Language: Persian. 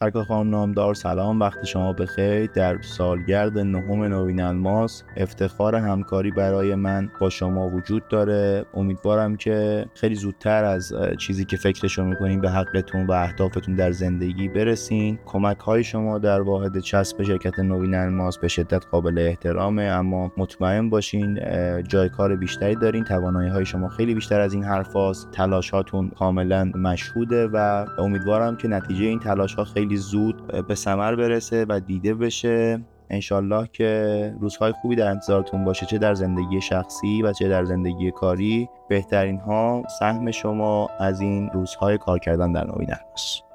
سرکار خانم نامدار سلام. وقت شما بخیر. در سالگرد نهم نوین الماس افتخار همکاری برای من با شما وجود داره. امیدوارم که خیلی زودتر از چیزی که فکرشو می‌کنین به حقتون و اهدافتون در زندگی برسین. کمک های شما در واحد چسب شرکت نوین الماس به شدت قابل احترامه اما مطمئن باشین جای کار بیشتری دارین. توانایی های شما خیلی بیشتر از این حرفاست. تلاش هاتون کاملا مشهوده و امیدوارم که نتیجه این تلاش ها خیلی زود به ثمر برسه و دیده بشه. انشالله که روزهای خوبی در انتظارتون باشه چه در زندگی شخصی و چه در زندگی کاری. بهترین ها سهم شما از این روزهای کار کردن در نوین است